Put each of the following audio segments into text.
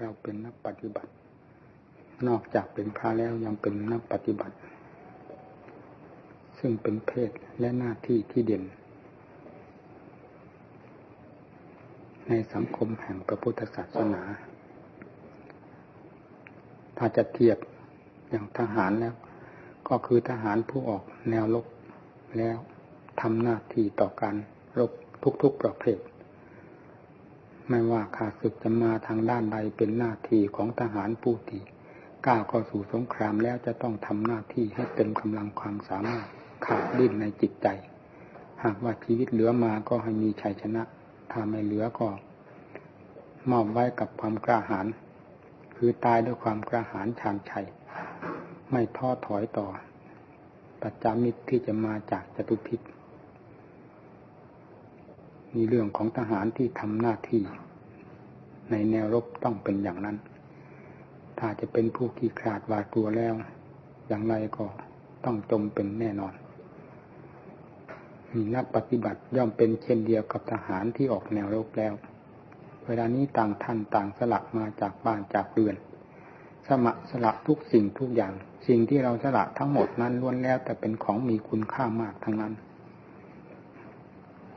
เราเป็นนักปฏิบัติ นอกจากเป็นพระแล้วยังเป็นนักปฏิบัติ ซึ่งเป็นเพศและหน้าที่ที่เด่น ในสังคมแห่งพระพุทธศาสนา ถ้าจะเทียบอย่างทหารแล้ว ก็คือทหารผู้ออกแนวรบแล้วทำหน้าที่ต่อการรบทุกๆประเภท ไม่ว่าขาศึกจะมาทางด้านใดเป็นหน้าที่ของทหารผู้ที่ก้าวเข้าสู่สงครามแล้วจะต้องทำหน้าที่ให้เต็มกำลังความสามารถขาดดิ้นในจิตใจ หากว่าชีวิตเหลือมาก็ให้มีชัยชนะ ถ้าไม่เหลือก็มอบไว้กับความกล้าหาญคือตายด้วยความกล้าหาญชาญชัย ไม่ท้อถอยต่อ ปัจจามิตรที่จะมาจากจตุพิษ มีเรื่องของทหารที่ทำหน้าที่ ในแนวรบต้องเป็นอย่างนั้น ถ้าจะเป็นผู้ขี้ขลาดวาดกลัวแล้ว อย่างไรก็ต้องจมเป็นแน่นอนมีนักปฏิบัติย่อมเป็นเช่นเดียวกับทหารที่ออกแนวรบแล้ว เวลานี้ต่างท่านต่างสลักมาจากบ้านจากเรือน สมะสละทุกสิ่งทุกอย่าง สิ่งที่เราสละทั้งหมดนั้นล้วนแล้ว แต่เป็นของมีคุณค่ามากทั้งนั้น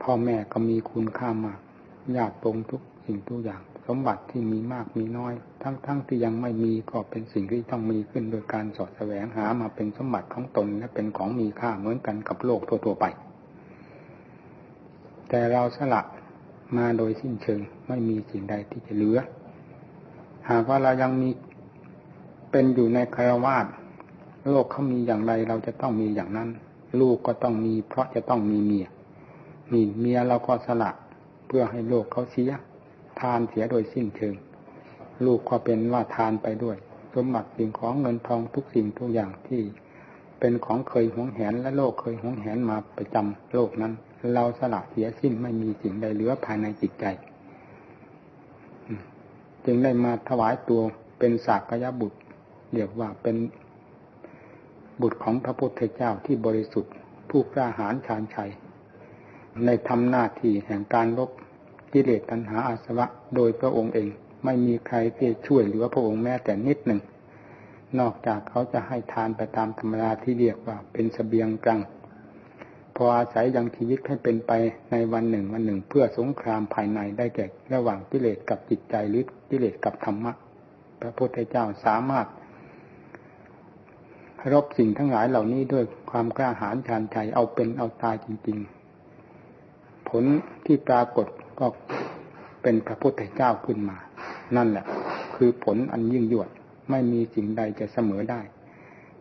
พ่อแม่ก็มีคุณค่ามากญาติตรงทุกสิ่งทุกอย่าง สมบัติที่มีมากมีน้อย ทั้งๆทที่ยังไม่มีก็เป็นสิ่งที่ต้องมีขึ้นโดยการสอดแสวงหามาเป็นสมบัติของตนและเป็นของมีค่าเหมือนกันกับโลกทั่วๆไป แต่เราสละมาโดยสิ้นเชิงไม่มีสิ่งใดที่จะเหลือ หากว่าเรายังมีเป็นอยู่ในคารวาสโลกเขามีอย่างไรเราจะต้องมีอย่างนั้น ลูกก็ต้องมี เพราะจะต้องมีเมีย นี่เมียเราก็สละเพื่อให้โลกเขาเสีย ทานเสียโดยสิ้นเชิง ลูกก็เป็นว่าทานไปด้วย สมบัติสิ่งของเงินทองทุกสิ่งทุกอย่างที่เป็นของเคยหวงแหนและโลกเคยหวงแหนมาประจำโลกนั้น เราสละเสียสิ้นไม่มีสิ่งใดเหลือภายในจิตใจ จึงได้มาถวายตัวเป็นสากยบุตรเรียกว่าเป็นบุตรของพระพุทธเจ้าที่บริสุทธิ์ผู้กล้าหาญชาญชัย ในทำหน้าที่แห่งการลบกิเลสตัณหาอาสวะ โดยพระองค์เอง ไม่มีใครที่ช่วยเหลือพระองค์แม้แต่นิดหนึ่ง นอกจากเขาจะให้ทานไปตามธรรมดาที่เรียกว่าเป็นสเสบียงกลางพออาศัยยังชีวิตให้เป็นไปในวันหนึ่งวันหนึ่ง เพื่อสงครามภายในได้แก่ระหว่างกิเลสกับจิตใจหรือกิเลสกับธรรมะ พระพุทธเจ้าสามารถ รบสิ่งทั้งหลายเหล่านี้ด้วยความกล้าหาญชาญชัยเอาเป็นเอาตายจริง ๆ ผลที่ปรากฏก็เป็นพระพุทธเจ้าขึ้นมา นั่นแหละ คือผลอันยิ่งยวดไม่มีสิ่งใดจะเสมอได้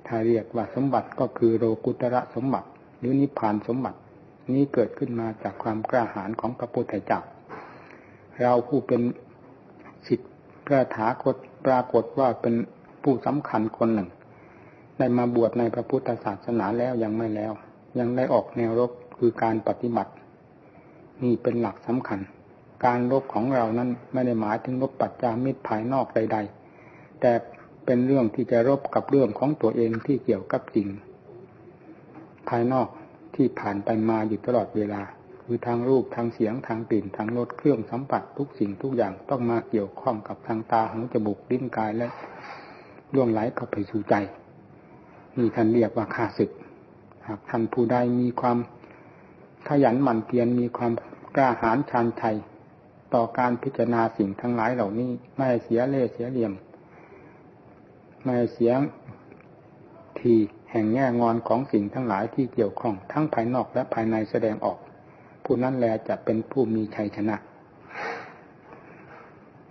ถ้าเรียกว่าสมบัติก็คือโลกุตระสมบัติ หรือนิพพานสมบัติ นี้เกิดขึ้นมาจากความกล้าหาญของพระพุทธเจ้า เราผู้เป็นสิทธิพระถาคตปรากฏว่าเป็นผู้สำคัญคนหนึ่ง ได้มาบวชในพระพุทธศาสนาแล้วยังไม่แล้ว ยังได้ออกแนวรบคือการปฏิบัติ นี่เป็นหลักสำคัญ การรบของเรานั้นไม่ได้หมายถึงรบปัจจามิตรภายนอกใด ๆ แต่เป็นเรื่องที่จะรบกับเรื่องของตัวเองที่เกี่ยวกับจริงภายนอกที่ผ่านไปมาอยู่ตลอดเวลา คือทางรูปทางเสียงทางกลิ่นทางรสเครื่องสัมผัสทุกสิ่งทุกอย่างต้องมาเกี่ยวข้องกับทางตาหูจมูกลิ้นกายและล่วงไหลเข้าไปสู่ใจนี่ท่านเรียกว่าขาศึก หากท่านผู้ใดมีความขยันหมั่นเพียรมีความ กล้าหาญชาญชัยต่อการพิจารณาสิ่งทั้งหลายเหล่านี้ ไม่เสียเล่เสียเหลี่ยม ไม่เสียทีแห่งแง่งอนของสิ่งทั้งหลายที่เกี่ยวข้องทั้งภายนอกและภายในแสดงออก ผู้นั้นแลจะเป็นผู้มีชัยชนะ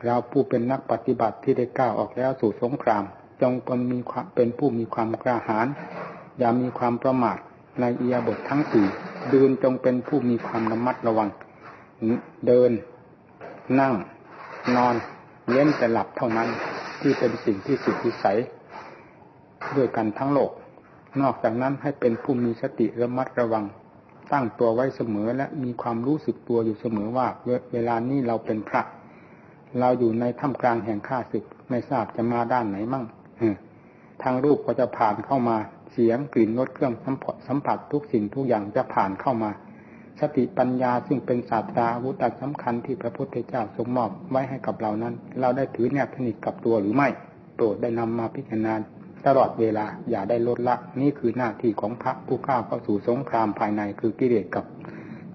เราผู้เป็นนักปฏิบัติที่ได้ก้าวออกแล้วสู่สงคราม จงเป็นมีความเป็นผู้มีความกล้าหาญอย่ามีความประมาทในอียบททั้งสี่ดินจงเป็นผู้มีความระมัดระวัง เดิน นั่ง นอนเลี้นแต่หลับเท่านั้น ที่เป็นสิ่งที่สุดวิสัย ด้วยกันทั้งโลก นอกจากนั้นให้เป็นผู้มีสติระมัดระวัง ตั้งตัวไว้เสมอและมีความรู้สึกตัวอยู่เสมอว่า เวลานี้เราเป็นพระ เราอยู่ในท่ามกลางแห่งข้าศึกไม่ทราบจะมาด้านไหนมั่งทางรูปก็จะผ่านเข้ามาเสียงกลิ่นรสเครื่องสัมผัสสัมผัสทุกสิ่งทุกอย่างจะผ่านเข้ามา สติปัญญาซึ่งเป็นศาสตราอาวุธสำคัญที่พระพุทธเจ้าทรงมอบไว้ให้กับเรานั้น เราได้ถือแนบสนิทกับตัวหรือไม่ โปรดได้นำมาพิจารณาตลอดเวลาอย่าได้ลดละ นี่คือหน้าที่ของพระผู้ก้าเข้าสู่สงครามภายในคือกิเลสกับ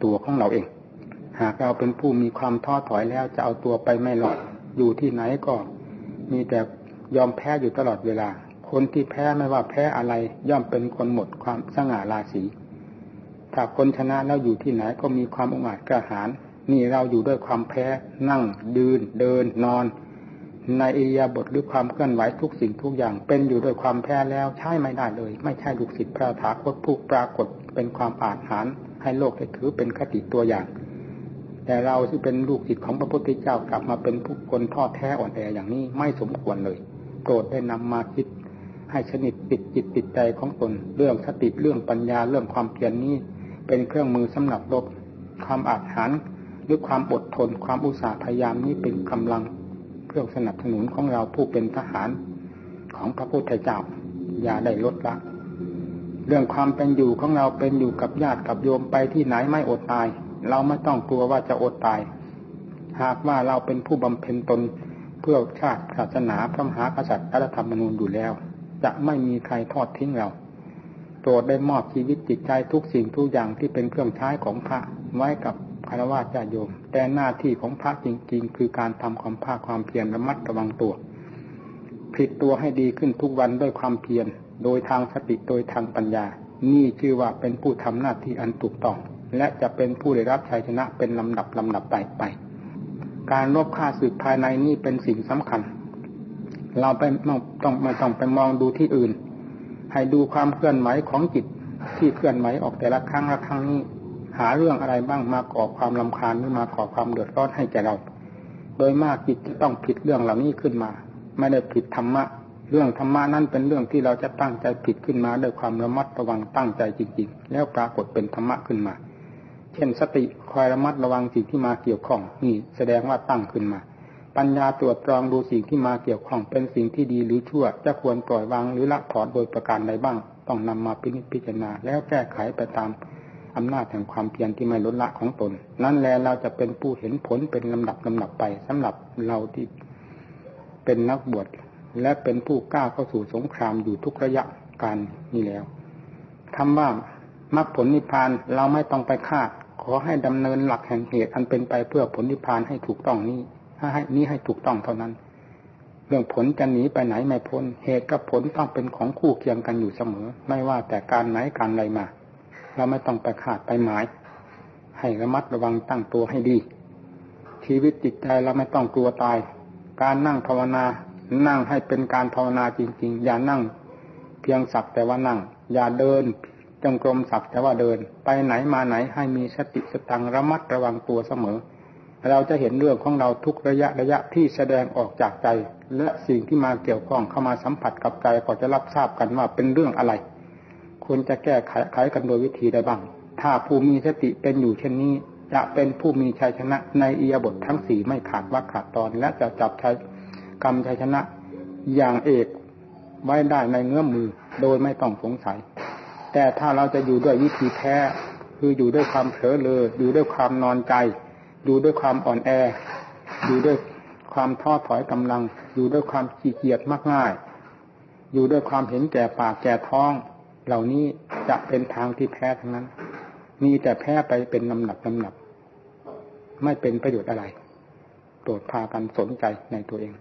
ตัวของเราเอง หากเราเป็นผู้มีความท้อถอยแล้วจะเอาตัวไปไม่หลอดอยู่ที่ไหนก็ มีแต่ยอมแพ้อยู่ตลอดเวลา คนที่แพ้ไม่ว่าแพ้อะไร ย่อมเป็นคนหมดความสง่าราศี ถ้าคนชนะแล้วอยู่ที่ไหนก็มีความองอาจกระหาร นี่เราอยู่ด้วยความแพ้นั่งดืนเดินนอน ในอิยาบทหรือความเคลื่อนไหวทุกสิ่งทุกอย่าง เป็นอยู่ด้วยความแพ้แล้วใช่ไม่ได้เลย ไม่ใช่ลูกศิษย์พระถาคตผู้ปรากฏเป็นความอาจหารให้โลกได้ถือเป็นคติตัวอย่าง แต่เราที่เป็นลูกศิษย์ของพระพุทธเจ้ากลับมาเป็นผู้คนทอดแท้อ่อนแออย่างนี้ไม่สมควรเลยโปรดได้นำมาคิดให้สนิทติดจิตติดใจของตนเรื่องสติเรื่องปัญญาเรื่องความเพียรนนี้ เป็นเครื่องมือสำหรับรบความอาจหารหรือความอดทน ความอุตสาห์พยายามนี้เป็นกำลังเครื่องสนับสนุนของเราผู้เป็นทหารของพระพุทธเจ้าอย่าได้ลดละเรื่องความเป็นอยู่ของเราเป็นอยู่กับญาติกับโยมไปที่ไหนไม่อดตาย เราไม่ต้องกลัวว่าจะอดตาย หากว่าเราเป็นผู้บำเพ็ญตนเพื่อชาติศาสนาพระมหากษัตริย์รัฐธรรมนูญอยู่แล้ว จะไม่มีใครทอดทิ้งเรา โปรดได้มอบชีวิตจิตใจทุกสิ่งทุกอย่างที่เป็นเครื่องใช้ของพระไว้กับคารวะญาโยม แต่หน้าที่ของพระจริง ๆ คือการทำความภาคความเพียรระมัดระวังตัวผลิตตัวให้ดีขึ้นทุกวันด้วยความเพียรโดยทางสติโดยทางปัญญา นี่ชื่อว่าเป็นผู้ทำหน้าที่อันถูกต้อง และจะเป็นผู้ได้รับชัยชนะเป็นลำดับลำดับไปไป การลบค่าสึกภายในนี่เป็นสิ่งสำคัญ เราไปต้องไม่ต้องไปมองดูที่อื่น ให้ดูความเคลื่อนไหวของจิตที่เคลื่อนไหวออกแต่ละครั้งละครั้งนี้ หาเรื่องอะไรบ้างมาก่อความลำคาญหรือมาก่อความเดือดร้อนให้แก่เรา โดยมากจิตจะต้องผิดเรื่องเหล่านี้ขึ้นมา ไม่ได้ผิดธรรมะ เรื่องธรรมะนั้นเป็นเรื่องที่เราจะตั้งใจผิดขึ้นมาด้วยความระมัดระวังตั้งใจจริงๆ แล้วปรากฏเป็นธรรมะขึ้นมา เช่นสติคอยระมัดระวังสิ่งที่มาเกี่ยวข้องนี่แสดงว่าตั้งขึ้นมา ปัญญาตรวจตรองดูสิ่งที่มาเกี่ยวข้องเป็นสิ่งที่ดีหรือชั่ว จะควรปล่อยวางหรือละถอนโดยประการใดบ้าง ต้องนำมาพิพจารณา แล้วแก้ไขไปตามอำนาจแห่งความเพียรที่ไม่ลดละของตน นั่นแหละเราจะเป็นผู้เห็นผลเป็นลำดับลำดับไปสำหรับเราที่เป็นนักบวชและเป็นผู้กล้าเข้าสู่สงครามอยู่ทุกระยะการนี้แล้วทำว่ามรรคผลนิพพานเราไม่ต้องไปคาด ขอให้ดำเนินหลักแห่งเหตุอันเป็นไปเพื่อผลนิพพานให้ถูกต้องนี้ ถ้าให้นี้ให้ถูกต้องเท่านั้น เรื่องผลจะหนีไปไหนไม่พ้น เหตุกับผลต้องเป็นของคู่เคียงกันอยู่เสมอ ไม่ว่าแต่การไหนการใดมา เราไม่ต้องไปขาดไปหมาย ให้ระมัดระวังตั้งตัวให้ดี ชีวิตจิตใจเราไม่ต้องกลัวตาย การนั่งภาวนา นั่งให้เป็นการภาวนาจริง ๆ อย่านั่ง เพียงสักแต่ว่านั่ง อย่าเดินจงกรมสักแต่ว่าเดิน ไปไหนมาไหนให้มีสติสตังระมัดระวังตัวเสมอ เราจะเห็นเรื่องของเราทุกระยะระยะที่แสดงออกจากใจ และสิ่งที่มาเกี่ยวข้องเข้ามาสัมผัสกับใจก็จะรับทราบกันว่าเป็นเรื่องอะไร ควรจะแก้ไขไขกันโดยวิธีใดบ้าง ถ้าผู้มีสติเป็นอยู่เช่นนี้ จะเป็นผู้มีชัยชนะในอียบททั้งสี่ไม่ขาดว่าขาดตอน และจะจับใช้กรรมชัยชนะอย่างเอกไว้ได้ในเงื้อมือโดยไม่ต้องสงสัย แต่ถ้าเราจะอยู่ด้วยวิธีแพ้คืออยู่ด้วยความเผลอเลยอยู่ด้วยความนอนใจ ดูด้วยความอ่อนแอ ดูด้วยความท้อถอยกำลัง อยู่ด้วยความขี้เกียจมากง่าย อยู่ด้วยความเห็นแก่ปากแก่ท้อง เหล่านี้จะเป็นทางที่แพ้ทั้งนั้น มีแต่แพ้ไปเป็นลำหนับลำหนับ ไม่เป็นประโยชน์อะไรโปรดพากันสนใจในตัวเอง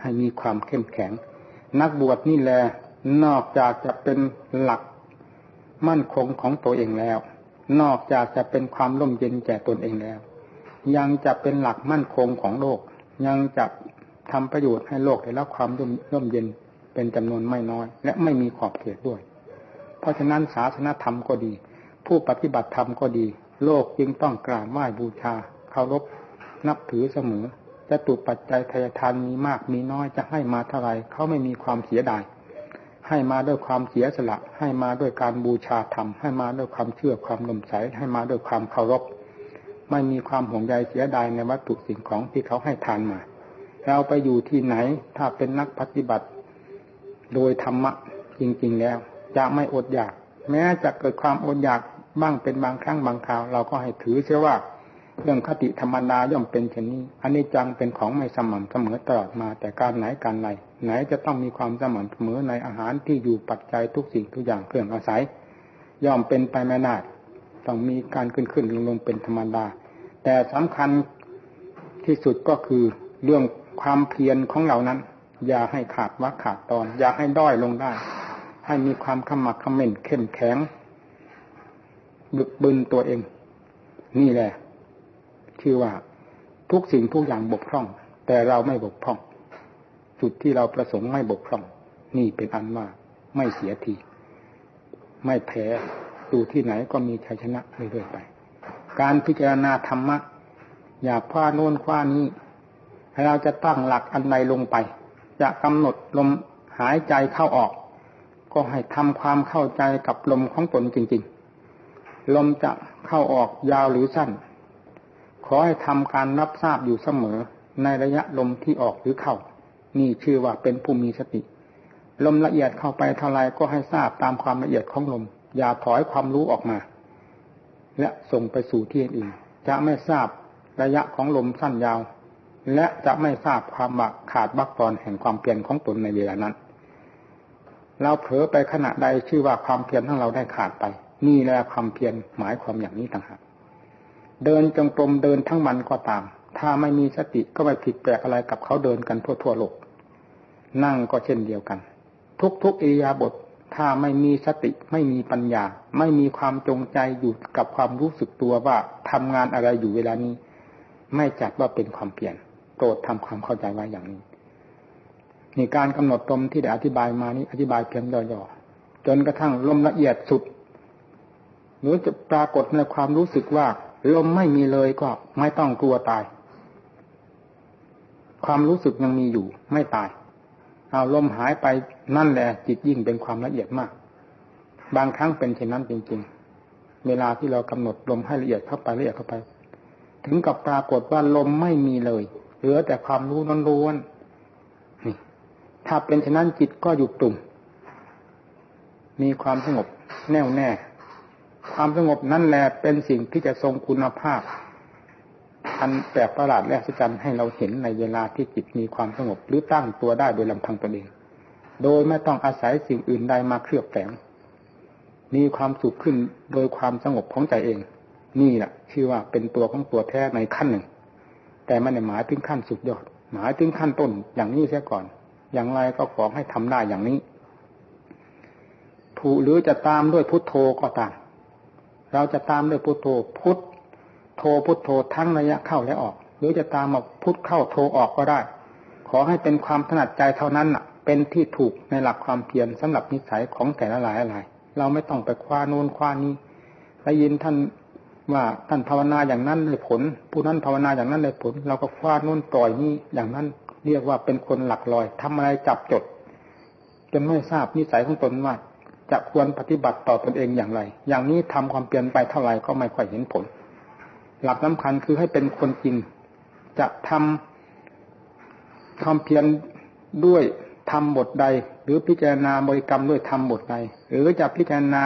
ให้มีความเข้มแข็ง นักบวชนี่แหละนอกจากจะเป็นหลักมั่นคงของตัวเองแล้ว นอกจากจะเป็นความร่มเย็นแก่ตนเองแล้ว ยังจะเป็นหลักมั่นคงของโลก ยังจะทำประโยชน์ให้โลกได้รับความร่มร่มเย็นเป็นจำนวนไม่น้อย และไม่มีขอบเขตด้วย เพราะฉะนั้นศาสนธรรมก็ดี ผู้ปฏิบัติธรรมก็ดี โลกจึงต้องกราบไหว้บูชาเคารพนับถือเสมอจะตุปัจจัยทายทานมีมากมีน้อยจะให้มาเท่าไรเขาไม่มีความเสียดาย ให้มาด้วยความเสียสละ ให้มาด้วยการบูชาธรรม ให้มาด้วยความเชื่อความลมใส ให้มาด้วยความเคารพ ไม่มีความห่วงใยเสียดายในวัตถุสิ่งของที่เขาให้ทานมา เราไปอยู่ที่ไหน ถ้าเป็นนักปฏิบัติ โดยธรรมะจริง ๆ แล้ว จะไม่อดอยาก แม้จะเกิดความอดอยากบ้างเป็นบางครั้งบางคราว เราก็ให้ถือเสียว่า เรื่องคติธรรมดาย่อมเป็นเช่นนี้อันนี้จังเป็นของไม่สม่ำเสมอตลอดมา แต่การไหนการไหนไหนจะต้องมีความสม่ำเสมอในอาหารที่อยู่ปัจจัยทุกสิ่งทุกอย่างเครื่องอาศัย ย่อมเป็นไปไม่ได้ต้องมีการขึ้นขึ้นลงลงเป็นธรรมดา แต่สำคัญที่สุดก็คือเรื่องความเพียรของเรานั้น อย่าให้ขาดวักขาดตอน อย่าให้ด้อยลงได้ ให้มีความขมักขม้นเข้มแข็งบึกบึนตัวเอง นี่แหละ คือว่าทุกสิ่งทุกอย่างบกพร่อง แต่เราไม่บกพร่อง จุดที่เราประสงค์ไม่บกพร่อง นี่เป็นอันว่าไม่เสียทีไม่แพ้ดูที่ไหนก็มีชัยชนะเรื่อยๆไป การพิจารณาธรรมะ อย่าคว้าโน่นคว้านี้เราจะตั้งหลักอันใดลงไป จะกำหนดลมหายใจเข้าออก ก็ให้ทำความเข้าใจกับลมของตนจริง ๆ ลมจะเข้าออกยาวหรือสั้น ขอให้ทำการรับทราบอยู่เสมอ ในระยะลมที่ออกหรือเข้า นี่ชื่อว่าเป็นผู้มีสติ ลมละเอียดเข้าไปเท่าไรก็ให้ทราบตามความละเอียดของลม อย่าถอยความรู้ออกมา และส่งไปสู่ที่อื่นจะไม่ทราบระยะของลมสั้นยาว และจะไม่ทราบความบักขาดบักตอนแห่งความเปลี่ยนของตนในเวลานั้น เราเผลอไปขณะใดชื่อว่าความเพียรของเราได้ขาดไป นี่แหละความเพียรหมายความอย่างนี้ต่างหาก เดินจงกรมเดินทั้งวันก็ตาม ถ้าไม่มีสติก็ไม่ผิดแปลกอะไรกับเขาเดินกันทั่วทั่วโลก นั่งก็เช่นเดียวกัน ทุกๆอิริยาบถถ้าไม่มีสติไม่มีปัญญา ไม่มีความจงใจอยู่กับความรู้สึกตัวว่าทำงานอะไรอยู่เวลานี้ ไม่จัดว่าเป็นความเพียรโปรดทำความเข้าใจไว้อย่างนี้นี่การกำหนดลมที่ได้อธิบายมานี้อธิบายเพียงย่อๆจนกระทั่งลมละเอียดสุดหรือจะปรากฏในความรู้สึกว่า ลมไม่มีเลยก็ไม่ต้องกลัวตาย ความรู้สึกยังมีอยู่ไม่ตาย เอาลมหายไปนั่นแหละจิตยิ่งเป็นความละเอียดมาก บางครั้งเป็นเช่นนั้นจริง ๆ เวลาที่เรากำหนดลมให้ละเอียดเข้าไปละเอียดเข้าไป ถึงกับปรากฏว่าลมไม่มีเลย เหลือแต่ความรู้นล้วนนี่ถ้าเป็นฉะนั้นจิตก็อยู่ตุ่มมีความสงบแน่วแน่ ความสงบนั่นแหละเป็นสิ่งที่จะทรงคุณภาพอันแปลกประหลาดและสัจจันให้เราเห็นในเวลาที่จิตมีความสงบ หรือตั้งตัวได้โดยลำพังตนเอง โดยไม่ต้องอาศัยสิ่งอื่นใดมาเคลือบแฝง มีความสุขขึ้นโดยความสงบของใจเอง นี่แหละชื่อว่าเป็นตัวของตัวแท้ในขั้นหนึ่ง แต่ไม่ได้หมายถึงขั้นสุดยอด หมายถึงขั้นต้นอย่างนี้เสียก่อน อย่างไรก็ขอให้ทำได้อย่างนี้ ถูหรือจะตามด้วยพุทโธก็ตาม เราจะตามด้วยพุทโธพุทโธพุทโธทั้งระยะเข้าและออก หรือจะตามมาพุทเข้าโธออกก็ได้ ขอให้เป็นความถนัดใจเท่านั้นน่ะเป็นที่ถูกในหลักความเพียรสำหรับนิสัยของแต่ละหลายอะไรเราไม่ต้องไปคว้าโน้นคว้านี้ได้ยินท่านว่าท่านภาวนาอย่างนั้นได้ผล ผู้นั้นภาวนาอย่างนั้นได้ผล เราก็คว้านุ่นปล่อยนี่อย่างนั้นเรียกว่าเป็นคนหลักลอยทำอะไรจับจดจนไม่ทราบนิสัยของตนว่า จะควรปฏิบัติต่อตนเองอย่างไร อย่างนี้ทำความเปลี่ยนไปเท่าไหร่ก็ไม่ค่อยเห็นผล หลักสำคัญคือให้เป็นคนจริง จะทำความเพียรด้วยทำบทใด หรือพิจารณาบริกรรมด้วยทำบทใด หรือจะพิจารณา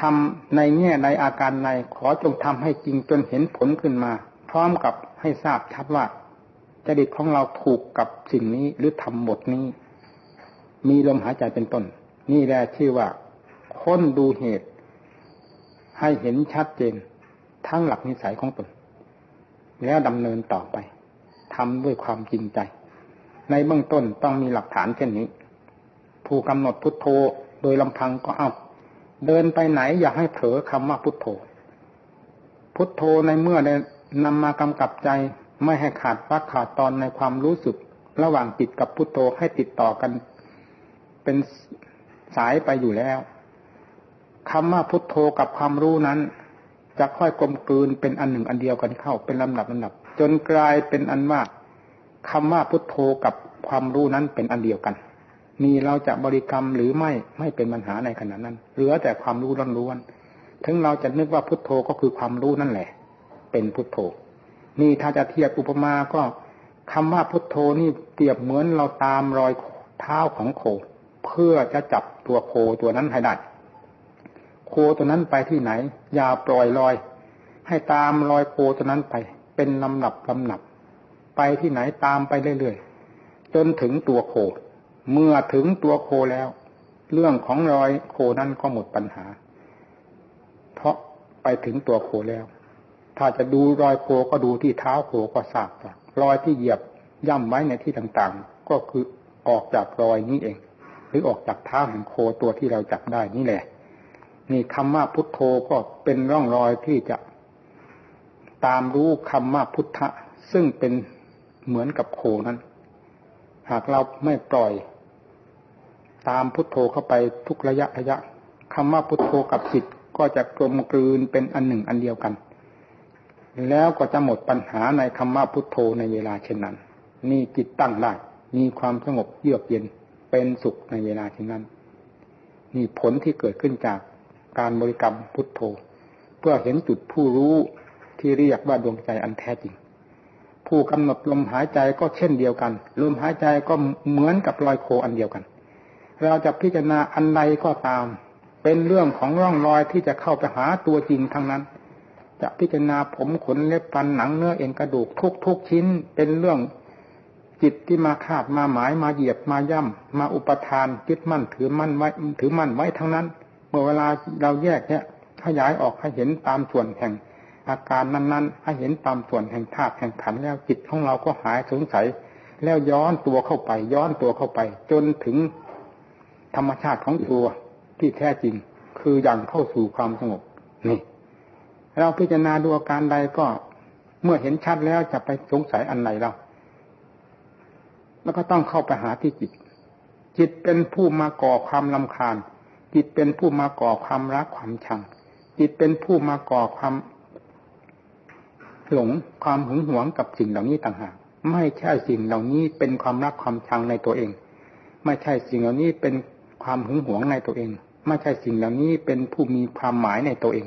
ทำในแง่ในอาการในขอจงทำให้จริงจนเห็นผลขึ้นมา พร้อมกับให้ทราบชัดว่าจริตของเราถูกกับสิ่งนี้หรือทำบทนี้ มีลมหายใจเป็นต้น นี่แหละชื่อว่าค้นดูเหตุ ให้เห็นชัดเจน ทั้งหลักนิสัยของตนแล้วดำเนินต่อไปทำด้วยความจริงใจ ในเบื้องต้นต้องมีหลักฐานเช่นนี้ ผู้กำหนดพุทโธโดยลำพังก็เอาเดินไปไหนอย่าให้เผลอคำว่าพุทโธ พุทโธในเมื่อได้นำมากำกับใจไม่ให้ขาดพักขาดตอนในความรู้สึก ระหว่างจิตกับพุทโธให้ติดต่อกัน เป็น สายไปอยู่แล้วคำว่าพุทโธกับความรู้นั้น จะค่อยกลมกลืนเป็นอันหนึ่งอันเดียวกันเข้าเป็นลำดับลำดับ จนกลายเป็นอันว่าคำว่าพุทโธกับความรู้นั้นเป็นอันเดียวกันมีเราจะบริกรรมหรือไม่ไม่เป็นปัญหาในขณะนั้น เหลือแต่ความรู้ล้วนๆถึงเราจะนึกว่าพุทโธก็คือความรู้นั่นแหละ เป็นพุทโธ นี่ถ้าจะเทียบอุปมาก็คำว่าพุทโธนี่เปรียบเหมือนเราตามรอยเท้าของโค เพื่อจะจับ ตัวโคตัวนั้นให้ได้โคตัวนั้นไปที่ไหน อย่าปล่อยลอย ให้ตามรอยโคตัวนั้นไป เป็นลำดับลำดับ ไปที่ไหนตามไปเรื่อยๆจนถึงตัวโค เมื่อถึงตัวโคแล้ว เรื่องของรอยโคนั้นก็หมดปัญหา เพราะไปถึงตัวโคแล้ว ถ้าจะดูรอยโคก็ดูที่เท้าโคก็ทราบรอยที่เหยียบย่ำไว้ในที่ต่างๆ ก็คือออกจากรอยนี้เอง หรือออกจากเท้าแห่งโคตัวที่เราจับได้นี่แหละ นี่คำว่าพุทโธก็เป็นร่องรอยที่จะตามรู้คำว่าพุทธะ ซึ่งเป็นเหมือนกับโคนั้น หากเราไม่ปล่อย ตามพุทโธเข้าไปทุกระยะระยะคำว่าพุทโธกับจิตก็จะกลมกลืนเป็นอันหนึ่งอันเดียวกัน แล้วก็จะหมดปัญหาในคำว่าพุทโธในเวลาเช่นนั้น นี่จิตตั้งได้มีความสงบเยือกเย็น เป็นสุขในเวลาเช่นนั้นนี่ผลที่เกิดขึ้นจากการบริกรรมพุทโธ เพื่อเห็นจุดผู้รู้ที่เรียกว่าดวงใจอันแท้จริง ผู้กำหนดลมหายใจก็เช่นเดียวกัน ลมหายใจก็เหมือนกับรอยโคอันเดียวกัน เราจะพิจารณาอันใดก็ตาม เป็นเรื่องของร่องรอยที่จะเข้าไปหาตัวจริงทั้งนั้น จะพิจารณาผมขนเล็บฟันหนังเนื้อเอ็นกระดูกทุกทุกชิ้นเป็นเรื่อง จิตที่มาคาดมาหมายมาเหยียบมาย่ำมาอุปทานยึดมั่นถือมั่นไว้ถือมั่นไว้ทั้งนั้น เมื่อเวลาเราแยกเนี่ยขยายออกให้เห็นตามส่วนแห่ง อาการนั้นๆให้เห็นตามส่วนแห่งธาตุแห่งขันแล้วจิตของเราก็หายสงสัย แล้วย้อนตัวเข้าไป ย้อนตัวเข้าไป จนถึงธรรมชาติของตัวที่แท้จริง คืออย่างเข้าสู่ความสงบนี่เราพิจารณาดูอาการใดก็เมื่อเห็นชัดแล้วจะไปสงสัยอันไหนเรา แล้วก็ต้องเข้าไปหาที่จิต จิตเป็นผู้มาก่อความลำคาญ จิตเป็นผู้มาก่อความรักความชัง จิตเป็นผู้มาก่อความหลงความหึงหวงกับสิ่งเหล่านี้ต่างหาก ไม่ใช่สิ่งเหล่านี้เป็นความรักความชังในตัวเอง ไม่ใช่สิ่งเหล่านี้เป็นความหึงหวงในตัวเอง ไม่ใช่สิ่งเหล่านี้เป็นผู้มีความหมายในตัวเอง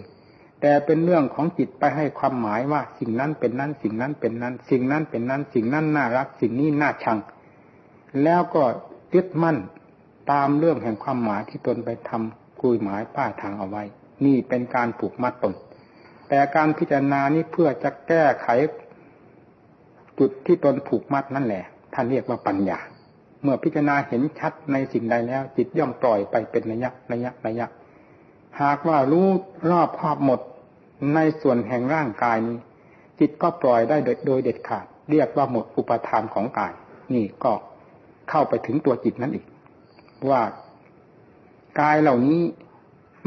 แต่เป็นเรื่องของจิตไปให้ความหมายว่าสิ่งนั้นเป็นนั้น สิ่งนั้นเป็นนั้น สิ่งนั้นเป็นนั้น สิ่งนั้นน่ารัก สิ่งนี้น่าชัง แล้วก็ยึดมั่นตามเรื่องแห่งความหมายที่ตนไปทำกุยหมายป้ายทางเอาไว้ นี่เป็นการผูกมัดตน แต่การพิจารณานี้เพื่อจะแก้ไขจุดที่ตนผูกมัดนั่นแหละ ท่านเรียกว่าปัญญา เมื่อพิจารณาเห็นชัดในสิ่งใดแล้ว จิตย่อมปล่อยไปเป็นระยะระยะระยะ หากว่ารู้รอบครอบหมดในส่วนแห่งร่างกายนี้ จิตก็ปล่อยได้โดยเด็ดขาด เรียกว่าหมดอุปทานของกาย นี่ก็ เข้าไปถึงตัวจิตนั่นอีก ว่ากายเหล่านี้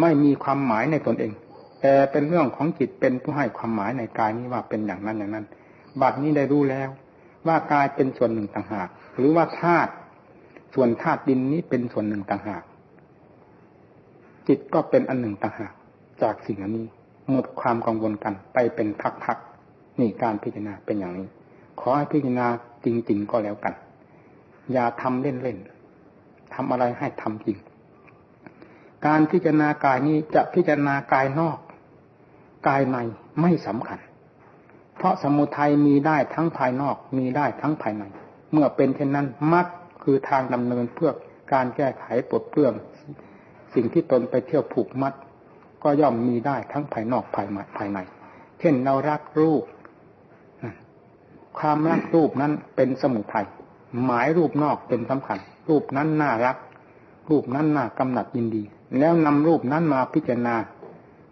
ไม่มีความหมายในตนเอง แต่เป็นเรื่องของจิตเป็นผู้ให้ความหมายในกายนี้ว่าเป็นอย่างนั้นอย่างนั้น บัดนี้ได้รู้แล้ว ว่ากายเป็นส่วนหนึ่งต่างหาก หรือว่าธาตุส่วนธาตุดินนี้เป็นส่วนหนึ่งต่างหาก จิตก็เป็นอันหนึ่งต่างหาก จากสิ่งอันนี้หมดความกังวลกันไปเป็นพักๆนี่การพิจารณาเป็นอย่างนี้ ขอให้พิจารณาจริง ๆ ก็แล้วกัน อย่าทำเล่นๆทำอะไรให้ทำจริง การพิจารณากายนี้จะพิจารณากายนอก กายในไม่สำคัญ เพราะสมุทัยมีได้ทั้งภายนอกมีได้ทั้งภายใน เมื่อเป็นเช่นนั้นมัดคือทางดำเนินเพื่อการแก้ไขปลดเปลื้อง สิ่งที่ตนไปเที่ยวผูกมัด ก็ย่อมมีได้ทั้งภายนอกภายในภายใน เช่นเรารักรูปความรักรูปนั้นเป็นสมุทัย หมายรูปนอกเป็นสำคัญ รูปนั้นน่ารัก รูปนั้นน่ากำหนัดยินดี แล้วนำรูปนั้นมาพิจารณา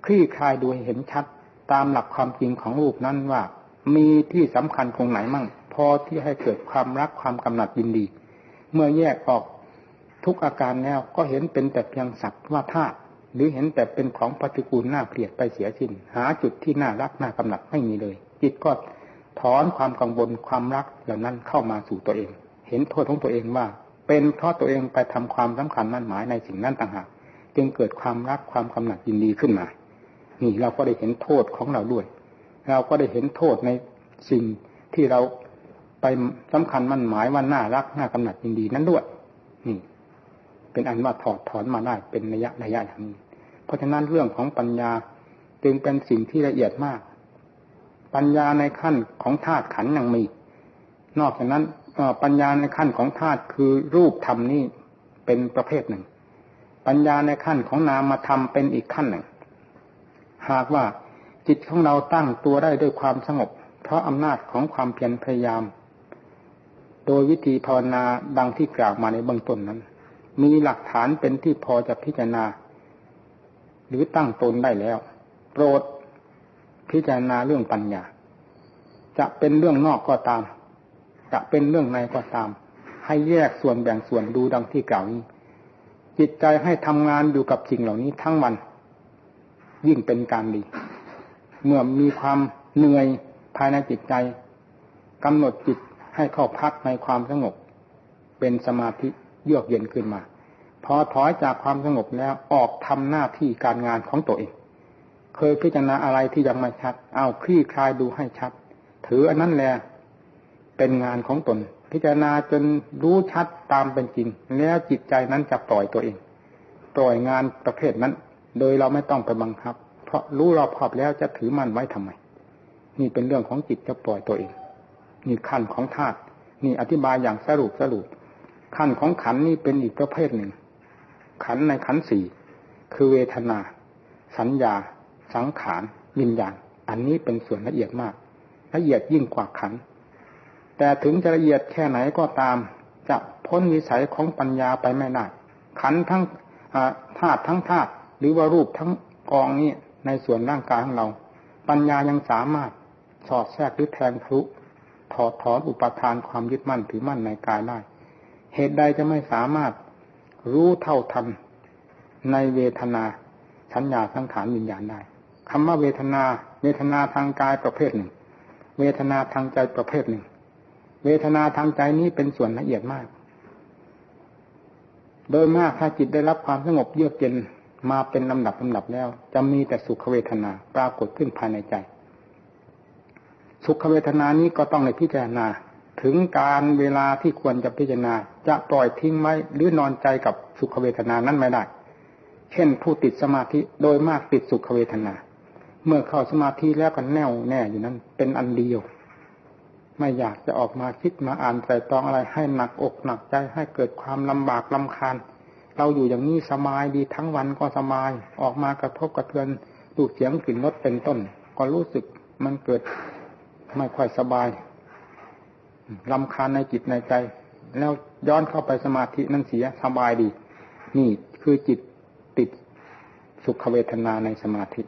คลี่คลายดูเห็นชัด ตามหลักความจริงของรูปนั้นว่า มีที่สำคัญตรงไหนมั่ง พอที่ให้เกิดความรักความกำหนัดยินดี เมื่อแยกออกทุกอาการแล้วก็เห็นเป็นแต่เพียงสักว่าธาตุหรือเห็นแต่เป็นของปฏิกูลน่าเกลียดไปเสียสิ้นหาจุดที่น่ารักน่ากำหนัดไม่มีเลย จิตก็ถอนความกังวลความรักเหล่านั้นเข้ามาสู่ตัวเอง เห็นโทษของตัวเองว่า เป็นเพราะตัวเองไปทำความสำคัญมั่นหมายในสิ่งนั้นต่างหากจึงเกิดความรักความกำหนัดยินดีขึ้นมา นี่เราก็ได้เห็นโทษของเราด้วย เราก็ได้เห็นโทษในสิ่งที่เราไปสำคัญมั่นหมายว่าน่ารักน่ากำหนัดยินดีนั้นด้วย นี่ เป็นอันว่าถอดถอนมาได้เป็นระยะระยะอย่างนี้ เพราะฉะนั้นเรื่องของปัญญาจึงเป็นสิ่งที่ละเอียดมาก ปัญญาในขั้นของธาตุขันยังมี นอกจากนั้น ปัญญาในขั้นของธาตุคือรูปธรรมนี่เป็นประเภทหนึ่ง ปัญญาในขั้นของนามธรรมเป็นอีกขั้นหนึ่ง หากว่าจิตของเราตั้งตัวได้ด้วยความสงบ เพราะอำนาจของความเพียรพยายาม โดยวิธีภาวนาดังที่กล่าวมาในเบื้องต้นนั้น มีหลักฐานเป็นที่พอจะพิจารณา หรือตั้งตนได้แล้ว โปรดพิจารณาเรื่องปัญญา จะเป็นเรื่องนอกก็ตาม จะเป็นเรื่องในก็ตาม ให้แยกส่วนแบ่งส่วนดูดังที่กล่าวนี้ จิตใจให้ทำงานอยู่กับสิ่งเหล่านี้ทั้งวัน ยิ่งเป็นการดี เมื่อมีความเหนื่อยภายในจิตใจกำหนดจิตให้เข้าพักในความสงบ เป็นสมาธิเยือกเย็นขึ้นมาพอถอยจากความสงบแล้วออกทำหน้าที่การงานของตัวเอง เคยพิจารณาอะไรที่ยังไม่ชัด เอาคลี่คลายดูให้ชัด ถืออันนั้นแหละ เป็นงานของตน พิจารณาจนรู้ชัดตามเป็นจริง แล้วจิตใจนั้นจะปล่อยตัวเอง ปล่อยงานประเภทนั้น โดยเราไม่ต้องไปบังคับ เพราะรู้เราพอบแล้วจะถือมันไว้ทำไม นี่เป็นเรื่องของจิตจะปล่อยตัวเอง นี่ขั้นของธาตุนี่อธิบายอย่างสรุปสรุป ขั้นของขันนี่เป็นอีกประเภทหนึ่ง ขันในขันสี่คือเวทนา สัญญา สังขารวิญญาณ อันนี้เป็นส่วนละเอียดมาก ละเอียดยิ่งกว่าขัน แต่ถึงจะละเอียดแค่ไหนก็ตาม จะพ้นวิสัยของปัญญาไปไม่ได้ขันทั้งธาตุทั้งธาตุหรือว่ารูปทั้งกองนี้ในส่วนร่างกายของเรา ปัญญายังสามารถสอดแทรกหรือแทงทะลุถอดถอนอุปทานความยึดมั่นถือมั่นในกายได้ เหตุใดจะไม่สามารถรู้เท่าทันในเวทนาสัญญาสังขารวิญญาณได้คำว่าเวทนา เวทนาทางกายประเภทหนึ่ง เวทนาทางใจประเภทหนึ่ง เวทนาทางใจนี้เป็นส่วนละเอียดมาก โดยมากถ้าจิตได้รับความสงบเยือกเย็นมาเป็นลำดับลำดับแล้ว จะมีแต่สุขเวทนาปรากฏขึ้นภายในใจ สุขเวทนานี้ก็ต้องในพิจารณา ถึงการเวลาที่ควรจะพิจารณา จะปล่อยทิ้งไว้หรือนอนใจกับสุขเวทนานั้นไม่ได้ เช่นผู้ติดสมาธิโดยมากติดสุขเวทนา เมื่อเข้าสมาธิแล้วก็แน่วแน่อยู่นั้น เป็นอันเดียว ไม่อยากจะออกมาคิดมาอ่านใส่ตองอะไรให้หนักอกหนักใจให้เกิดความลำบากลำคาญ เราอยู่อย่างนี้สบายดีทั้งวันก็สบาย ออกมากระทบกระเทือนดูเสียงกลิ่นรสเป็นต้น ก็รู้สึกมันเกิดไม่ค่อยสบายลำคาญในจิตในใจ แล้วย้อนเข้าไปสมาธินั่นเสียสบายดี นี่คือจิตติดสุขเวทนาในสมาธิ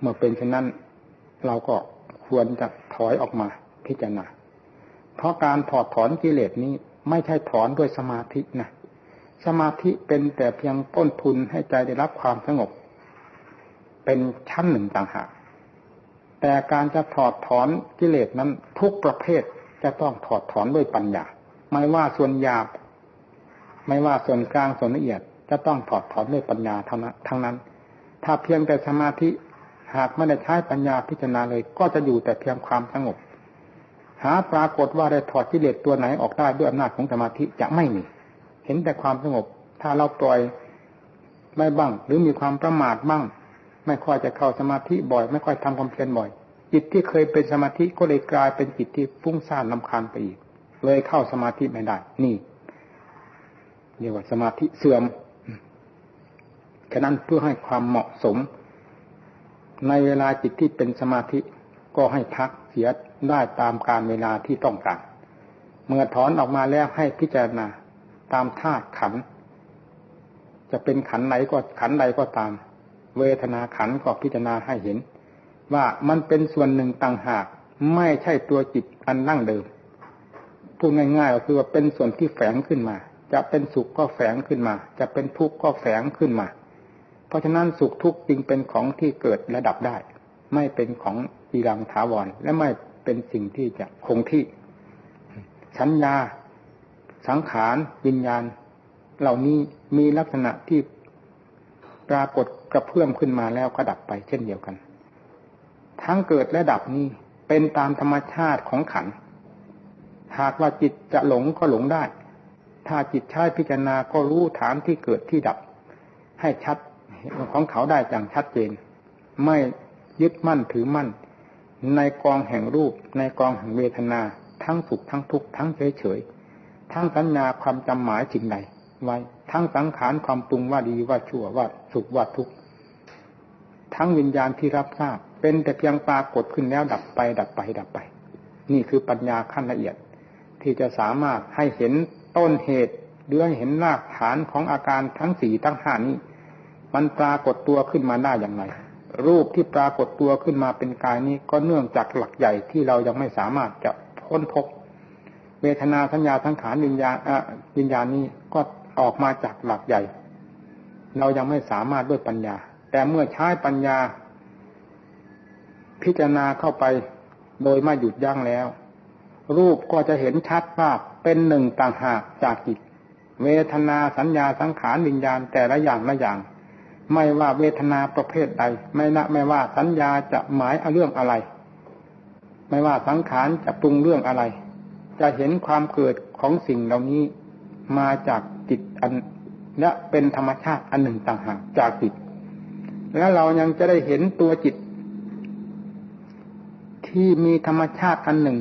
เมื่อเป็นเช่นนั้น เราก็ ควรจะถอยออกมาพิจารณา เพราะการถอดถอนกิเลสนี้ไม่ใช่ถอนด้วยสมาธินะสมาธิเป็นแต่เพียงต้นทุนให้ใจได้รับความสงบ เป็นชั้นหนึ่งต่างหากแต่การจะถอดถอนกิเลสนั้นทุกประเภทจะต้องถอดถอนด้วยปัญญา ไม่ว่าส่วนหยาบ ไม่ว่าส่วนกลางส่วนละเอียดจะต้องถอดถอนด้วยปัญญาเท่านั้นทั้งนั้น ถ้าเพียงแต่สมาธิ หากไม่ได้ใช้ปัญญาพิจารณาเลย ก็จะอยู่แต่เพียงความสงบ หาปรากฏว่าได้ถอดกิเลสตัวไหนออกได้ด้วยอำนาจของสมาธิจะไม่มี เห็นแต่ความสงบ ถ้าเราปล่อยไม่บ้าง หรือมีความประมาทบ้าง ไม่ค่อยจะเข้าสมาธิบ่อย ไม่ค่อยทำความเพียรบ่อย จิตที่เคยเป็นสมาธิก็เลยกลายเป็นจิตที่ฟุ้งซ่านลำคาญไปอีก เลยเข้าสมาธิไม่ได้ นี่เรียกว่าสมาธิเสื่อมฉะนั้นเพื่อให้ความเหมาะสม ในเวลาจิตที่เป็นสมาธิก็ให้พักเสียได้ตามการเวลาที่ต้องการ เมื่อถอนออกมาแล้วให้พิจารณาตามธาตุขัน จะเป็นขันไหนก็ขันใดก็ตาม เวทนาขันก็พิจารณาให้เห็น ว่ามันเป็นส่วนหนึ่งต่างหาก ไม่ใช่ตัวจิตอันนั่งเดิมพูดง่ายๆก็คือว่าเป็นส่วนที่แฝงขึ้นมา จะเป็นสุขก็แฝงขึ้นมา จะเป็นทุกข์ก็แฝงขึ้นมา ราะฉะนั้นสุขทุกข์จึงเป็นของที่เกิดระดับได้ ไม่เป็นของปีรังถาวร และไม่เป็นสิ่งที่จะคงที่สัญญา สังขารวิญญาณ เหล่านี้มีลักษณะที่ปรากฏกระเพื่อมขึ้นมาแล้วก็ดับไปเช่นเดียวกัน ทั้งเกิดและดับนี้เป็นตามธรรมชาติของขัน หากว่าจิตจะหลงก็หลงได้ ถ้าจิตใช้พิจารณาก็รู้ฐานที่เกิดที่ดับ ให้ชัด ของเขาได้อย่างชัดเจน ไม่ยึดมั่นถือมั่น ในกองแห่งรูป ในกองแห่งเวทนา ทั้งสุขทั้งทุกข์ทั้งเฉยเฉยทั้งสัญญาความจำหมายสิ่งใดไว้ทั้งสังขารความปรุงว่าดีว่าชั่วว่าสุขว่าทุกข์ทั้งวิญญาณที่รับทราบ เป็นแต่เพียงปรากฏขึ้นแล้วดับไป ดับไป ดับไป นี่คือปัญญาขั้นละเอียด ที่จะสามารถให้เห็นต้นเหตุหรือให้เห็นรากฐานของอาการทั้งสี่ทั้งห้านี้ มันปรากฏตัวขึ้นมาได้อย่างไร รูปที่ปรากฏตัวขึ้นมาเป็นกายนี้ก็เนื่องจากหลักใหญ่ที่เรายังไม่สามารถจะพ้นพบเวทนาสัญญาทั้งขานวิญญาณวิญญาณนี้ก็ออกมาจากหลักใหญ่ เรายังไม่สามารถด้วยปัญญา แต่เมื่อใช้ปัญญา พิจารณาเข้าไปโดยไม่หยุดยั้งแล้ว รูปก็จะเห็นชัดว่าเป็นหนึ่งต่างหากจากจิต เวทนาสัญญาสังขารวิญญาณแต่ละอย่างละอย่าง ไม่ว่าเวทนาประเภทใด ไม่นะไม่ว่าสัญญาจะหมายเอาเรื่องอะไร ไม่ว่าสังขารจะปรุงเรื่องอะไร จะเห็นความเกิดของสิ่งเหล่านี้ มาจากจิตอันและเป็นธรรมชาติอันหนึ่งต่างหากจากจิต แล้วเรายังจะได้เห็นตัวจิต ที่มีธรรมชาติอันหนึ่ง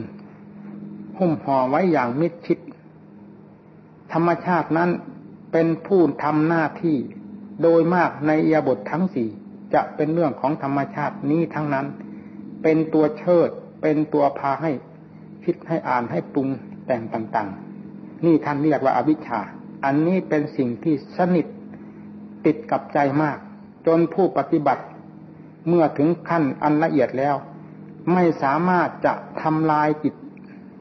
หุ้มห่อไว้อย่างมิดชิด ธรรมชาตินั้นเป็นผู้ทำหน้าที่ โดยมากในเอียบททั้งสี่จะเป็นเรื่องของธรรมชาตินี้ทั้งนั้น เป็นตัวเชิด เป็นตัวพาให้คิดให้อ่านให้ปรุงแต่งต่าง ๆ นี่ท่านเรียกว่าอาวิชชา อันนี้เป็นสิ่งที่สนิทติดกับใจมาก จนผู้ปฏิบัติ เมื่อถึงขั้นอันละเอียดแล้ว ไม่สามารถจะทำลายจิต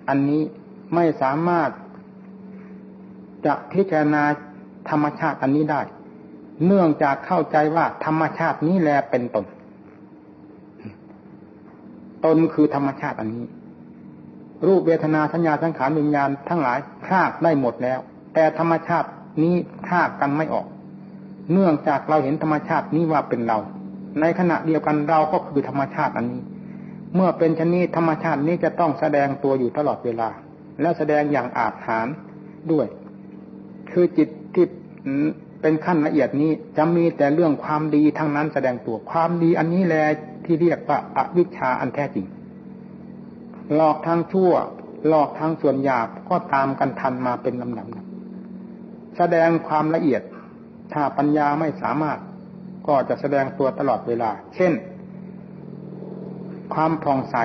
อันนี้ไม่สามารถจะพิจารณาธรรมชาติอันนี้ได้ เนื่องจากเข้าใจว่าธรรมชาตินี้แลเป็นตน ตนคือธรรมชาติอันนี้ รูปเวทนาสัญญาสังขารวิญญาณทั้งหลายพลากได้หมดแล้ว แต่ธรรมชาตินี้พลากกันไม่ออก เนื่องจากเราเห็นธรรมชาตินี้ว่าเป็นเรา ในขณะเดียวกันเราก็คือธรรมชาติอันนี้ เมื่อเป็นชนิดธรรมชาตินี้จะต้องแสดงตัวอยู่ตลอดเวลา และแสดงอย่างอาจหารด้วย คือจิตที่ เป็นขั้นละเอียดนี้จะมีแต่เรื่องความดีทั้งนั้นแสดงตัวความดีอันนี้แหละที่เรียกว่าอวิชชาอันแท้จริง หลอกทางชั่ว หลอกทางส่วนหยาบก็ตามกันทันมาเป็นลำดับแสดงความละเอียด ถ้าปัญญาไม่สามารถ ก็จะแสดงตัวตลอดเวลา เช่น ความผ่องใส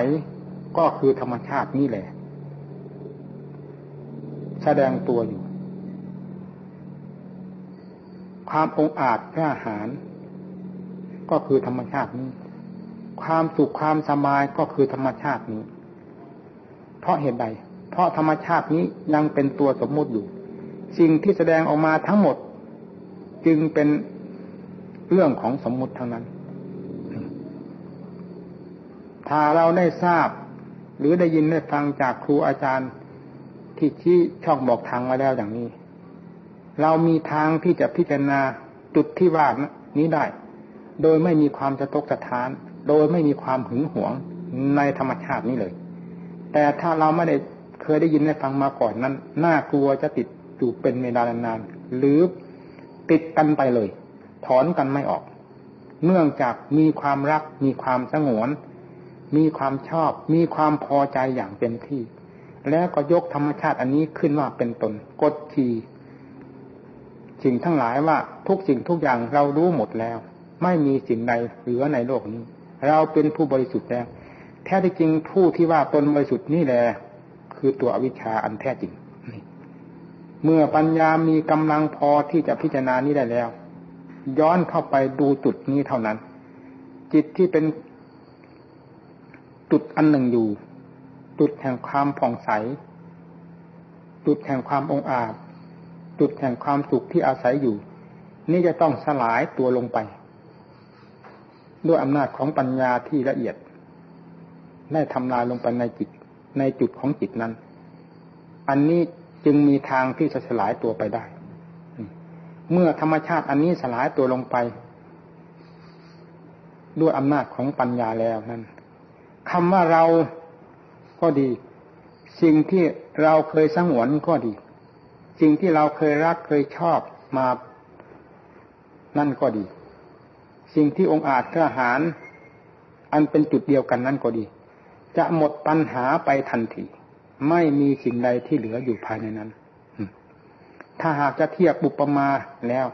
ก็คือธรรมชาตินี่แหละ แสดงตัวอยู่ ความองอาจกล้าหาญก็คือธรรมชาตินี้ ความสุขความสบายก็คือธรรมชาตินี้ เพราะเหตุใด เพราะธรรมชาตินี้ยังเป็นตัวสมมุติอยู่ สิ่งที่แสดงออกมาทั้งหมด จึงเป็นเรื่องของสมมุติทั้งนั้น ถ้าเราได้ทราบ หรือได้ยินได้ฟังจากครูอาจารย์ที่ชี้ช่องบอกทางมาแล้วอย่างนี้ เรามีทางที่จะพิจารณาจุดที่ว่านี้ได้ โดยไม่มีความจะตกสะท้าน โดยไม่มีความหึงหวงในธรรมชาตินี้เลย แต่ถ้าเราไม่ได้เคยได้ยินได้ฟังมาก่อนนั้น น่ากลัวจะติดอยู่เป็นเวลานานๆหรือติดกันไปเลย ถอนกันไม่ออก เนื่องจากมีความรัก มีความสงวน มีความชอบ มีความพอใจอย่างเต็มที่ แล้วก็ยกธรรมชาติอันนี้ขึ้นว่าเป็นตน กดที สิ่งทั้งหลายว่าทุกสิ่งทุกอย่างเรารู้หมดแล้ว ไม่มีสิ่งใดเหลือในโลกนี้ เราเป็นผู้บริสุทธิ์แล้ว แท้ที่จริงผู้ที่ว่าตนบริสุทธิ์นี่แหละคือตัวอวิชชาอันแท้จริงเมื่อปัญญามีกำลังพอที่จะพิจารณานี้ได้แล้ว ย้อนเข้าไปดูจุดนี้เท่านั้น จิตที่เป็นจุดอันหนึ่งอยู่ จุดแห่งความผ่องใส จุดแห่งความองอาจ จุดแห่งความสุขที่อาศัยอยู่ นี่จะต้องสลายตัวลงไป ด้วยอำนาจของปัญญาที่ละเอียด ได้ทำลายลงไปในจิต ในจุดของจิตนั้น อันนี้จึงมีทางที่จะสลายตัวไปได้ เมื่อธรรมชาติอันนี้สลายตัวลงไป ด้วยอำนาจของปัญญาแล้วนั้นคำว่าเราก็ดี สิ่งที่เราเคยสงวนก็ดี สิ่งที่เราเคยรักเคยชอบมา นั่นก็ดี สิ่งที่องค์อาจกระหาร อันเป็นจุดเดียวกันนั่นก็ดี จะหมดปัญหาไปทันทีไม่มีสิ่งใดที่เหลืออยู่ภายในนั้น ถ้าหากจะเทียบบุปมาแล้ว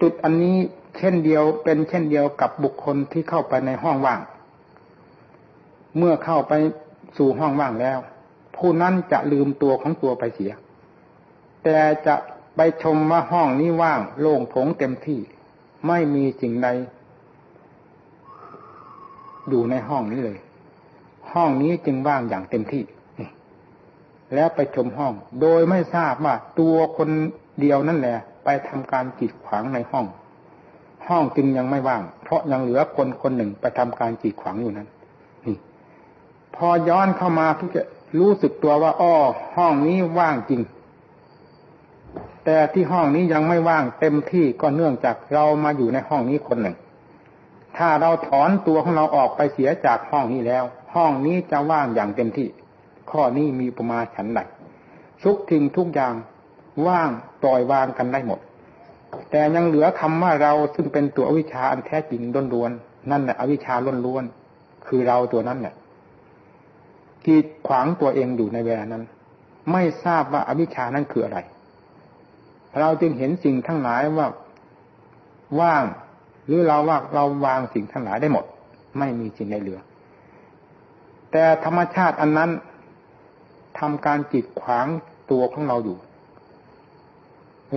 จุดอันนี้เช่นเดียวเป็นเช่นเดียวกับบุคคลที่เข้าไปในห้องว่าง เมื่อเข้าไปสู่ห้องว่างแล้ว ผู้นั้นจะลืมตัวของตัวไปเสีย แต่จะไปชมว่าห้องนี้ว่างโล่งโถงเต็มที่ ไม่มีสิ่งใดอยู่ในห้องนี้เลย ห้องนี้จึงว่างอย่างเต็มที่แล้วไปชมห้อง โดยไม่ทราบว่าตัวคนเดียวนั่นแหละ ไปทำการกีดขวางในห้อง ห้องจึงยังไม่ว่าง เพราะยังเหลือคนคนหนึ่งไปทำการกีดขวางอยู่นั้นนี่พอย้อนเข้ามาที่จะรู้สึกตัวว่าอ้อห้องนี้ว่างจริง แต่ที่ห้องนี้ยังไม่ว่างเต็มที่ก็เนื่องจากเรามาอยู่ในห้องนี้คนหนึ่ง ถ้าเราถอนตัวของเราออกไปเสียจากห้องนี้แล้ว ห้องนี้จะว่างอย่างเต็มที่ ข้อนี้มีประมาฉันใดทุกทิ้งทุกอย่างว่างปล่อยวางกันได้หมด แต่ยังเหลือคำว่าเราซึ่งเป็นตัวอวิชชาอันแท้จริงล้วนๆนั่นแหละอวิชชาล้วนๆคือเราตัวนั้นแหละกีดขวางตัวเองอยู่ในเวลานั้น ไม่ทราบว่าอวิชชานั้นคืออะไร เราจึงเห็นสิ่งทั้งหลายว่าว่าง หรือเราว่าเราวางสิ่งทั้งหลายได้หมด ไม่มีสิ่งใดเหลือ แต่ธรรมชาติอันนั้นทำการจิตขวางตัวของเราอยู่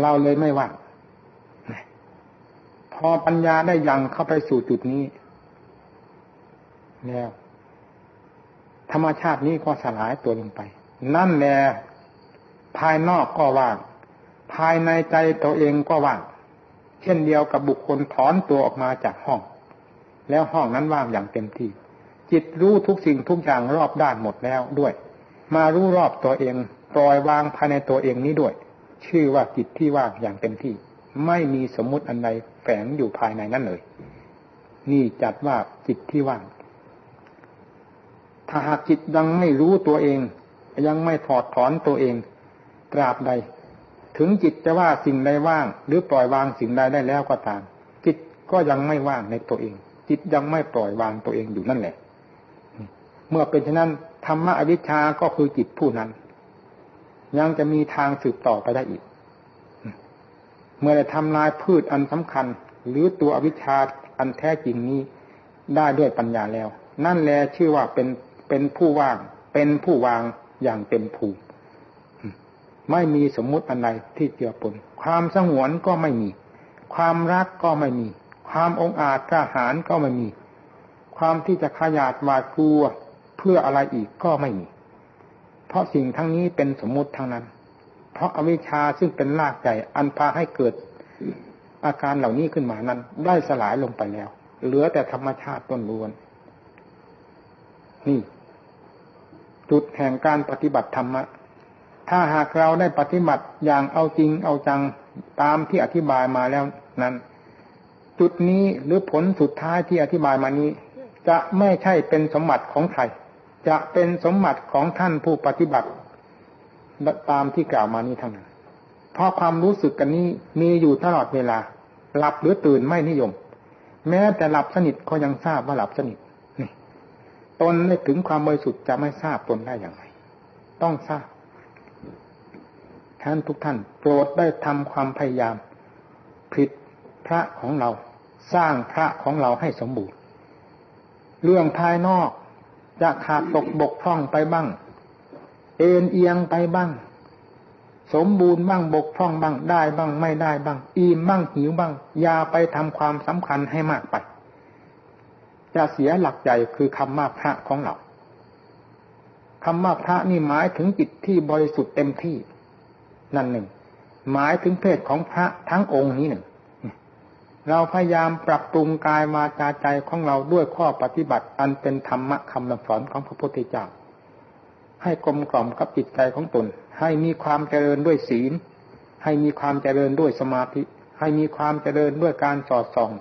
เราเลยไม่ว่างพอปัญญาได้ยังเข้าไปสู่จุดนี้แล้วธรรมชาตินี้ก็สลายตัวลงไป นั่นแหละภายนอกก็ว่าง ภายในใจตัวเองก็ว่าง เช่นเดียวกับบุคคลถอนตัวออกมาจากห้อง แล้วห้องนั้นว่างอย่างเต็มที่ จิตรู้ทุกสิ่งทุกอย่างรอบด้านหมดแล้วด้วย มารู้รอบตัวเองปล่อยวางภายในตัวเองนี้ด้วย ชื่อว่าจิตที่ว่างอย่างเต็มที่ ไม่มีสมมุติอันใดแฝงอยู่ภายในนั้นเลย นี่จัดว่าจิตที่ว่าง ถ้าหากจิตยังไม่รู้ตัวเอง ยังไม่ถอดถอนตัวเองตราบใด ถึงจิตจะว่าสิ่งใดว่าง หรือปล่อยวางสิ่งใดได้แล้วก็ตาม จิตก็ยังไม่ว่างในตัวเอง จิตยังไม่ปล่อยวางตัวเองอยู่นั่นแหละ เมื่อเป็นเช่นนั้นธรรมะอวิชชาก็คือจิตผู้นั้น ยังจะมีทางสืบต่อไปได้อีก เมื่อได้ทำลายพืชอันสำคัญ หรือตัวอวิชชาอันแท้จริงนี้ได้ด้วยปัญญาแล้ว นั่นแหละชื่อว่าเป็นเป็นผู้ว่าง เป็นผู้วางอย่างเต็มภูมิ ไม่มีสมมุติอันใดที่เจือปนความสงวนก็ไม่มี ความรักก็ไม่มี ความองอาจกล้าหาญก็ไม่มี ความที่จะขยาดหวาดกลัวเพื่ออะไรอีกก็ไม่มี เพราะสิ่งทั้งนี้เป็นสมมุติทั้งนั้น เพราะอวิชชาซึ่งเป็นรากใหญ่อันพาให้เกิดอาการเหล่านี้ขึ้นมานั้น ได้สลายลงไปแล้ว เหลือแต่ธรรมชาติต้นล้วน นี่ จุดแห่งการปฏิบัติธรรมะ ถ้าหากเราได้ปฏิบัติอย่างเอาจริงเอาจังตามที่อธิบายมาแล้วนั้น จุดนี้หรือผลสุดท้ายที่อธิบายมานี้ จะไม่ใช่เป็นสมบัติของใครจะเป็นสมบัติของท่านผู้ปฏิบัติ ตามที่กล่าวมานี้ทั้งนั้นเพราะความรู้สึกกันนี้มีอยู่ตลอดเวลา หลับหรือตื่นไม่นิยม แม้แต่หลับสนิทก็ยังทราบว่าหลับสนิทนี่ตนได้ถึงความบริสุทธิ์จะไม่ทราบตนได้อย่างไร ต้องทราบ ท่านทุกท่าน โปรดได้ทำความพยายามผิดพระของเรา สร้างพระของเราให้สมบูรณ์ เรื่องภายนอกจะขาดตกบกพร่องไปบ้าง เอ็นเอียงไปบ้าง สมบูรณ์บ้างบกพร่องบ้างได้บ้างไม่ได้บ้าง อิ่มบ้างหิวบ้างอย่าไปทำความสำคัญให้มากไปจะเสียหลักใจคือคำว่าพระของเราคำว่าพระนี่หมายถึงจิตที่บริสุทธิ์เต็มที่ นั่นหนึ่ง หมายถึงเพศของพระทั้งองค์นี้หนึ่ง เราพยายามปรับปรุงกายวาจาใจของเราด้วยข้อปฏิบัติ อันเป็นธรรมะคำสอนของพระพุทธเจ้า ให้กลมกล่อมกับจิตใจของตน ให้มีความเจริญด้วยศีล ให้มีความเจริญด้วยสมาธิ ให้มีความเจริญด้วยการสอดส่อง